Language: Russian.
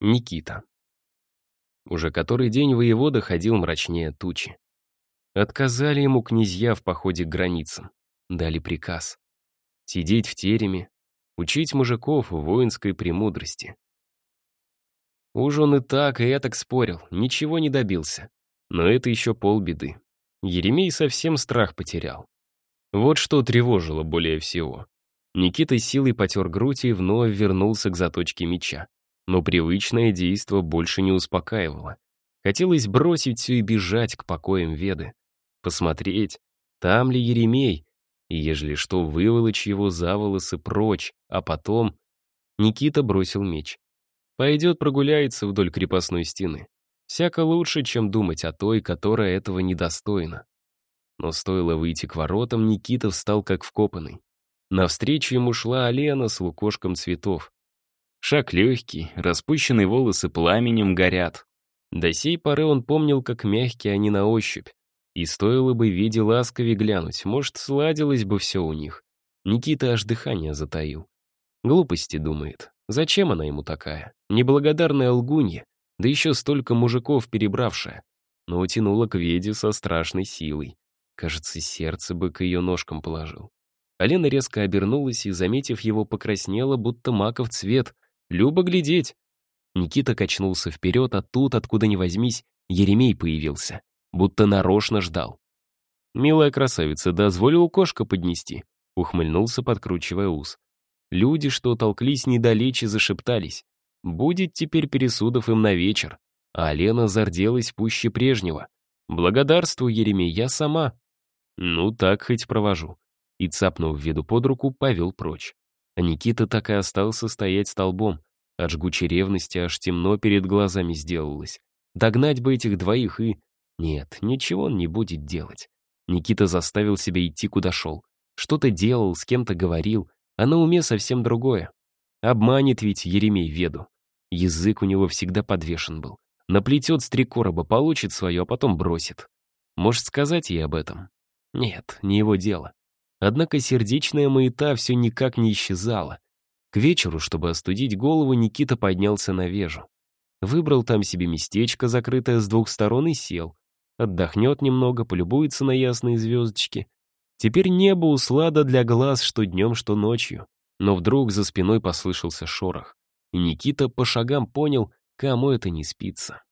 Никита. Уже который день воевода ходил мрачнее тучи. Отказали ему князья в походе к границам. Дали приказ. Сидеть в тереме, учить мужиков воинской премудрости. Уж он и так, и этак спорил, ничего не добился. Но это еще полбеды. Еремей совсем страх потерял. Вот что тревожило более всего. Никита силой потер грудь и вновь вернулся к заточке меча. Но привычное действо больше не успокаивало. Хотелось бросить все и бежать к покоям Веды. Посмотреть, там ли Еремей, и ежели что, выволочь его за волосы прочь, а потом... Никита бросил меч. Пойдет прогуляется вдоль крепостной стены. Всяко лучше, чем думать о той, которая этого недостойна. Но стоило выйти к воротам, Никита встал как вкопанный. Навстречу ему шла Алена с лукошком цветов. Шаг легкий, распущенные волосы пламенем горят. До сей поры он помнил, как мягкие они на ощупь. И стоило бы виде ласкове глянуть, может, сладилось бы все у них. Никита аж дыхание затаил. Глупости, думает. Зачем она ему такая? Неблагодарная лгунья, да еще столько мужиков перебравшая. Но утянула к Веде со страшной силой. Кажется, сердце бы к ее ножкам положил. Алена резко обернулась и, заметив его, покраснела, будто маков цвет. Любо глядеть. Никита качнулся вперед, а тут, откуда ни возьмись, Еремей появился. Будто нарочно ждал. «Милая красавица, дозволил кошка поднести», — ухмыльнулся, подкручивая ус. Люди, что толклись недалече, зашептались. Будет теперь пересудов им на вечер. А Лена зарделась пуще прежнего. Благодарствую, Еремей, я сама. Ну, так хоть провожу. И, цапнув виду под руку, повел прочь. А Никита так и остался стоять столбом. От жгучей ревности аж темно перед глазами сделалось. Догнать бы этих двоих и... Нет, ничего он не будет делать. Никита заставил себя идти, куда шел. Что-то делал, с кем-то говорил, а на уме совсем другое. Обманет ведь Еремей Веду. Язык у него всегда подвешен был. Наплетет с три короба, получит свое, а потом бросит. Может сказать ей об этом? Нет, не его дело. Однако сердечная маята все никак не исчезала. К вечеру, чтобы остудить голову, Никита поднялся на вежу. Выбрал там себе местечко, закрытое с двух сторон, и сел. Отдохнет немного, полюбуется на ясные звездочки. Теперь небо услада для глаз что днем, что ночью. Но вдруг за спиной послышался шорох и Никита по шагам понял, кому это не спится.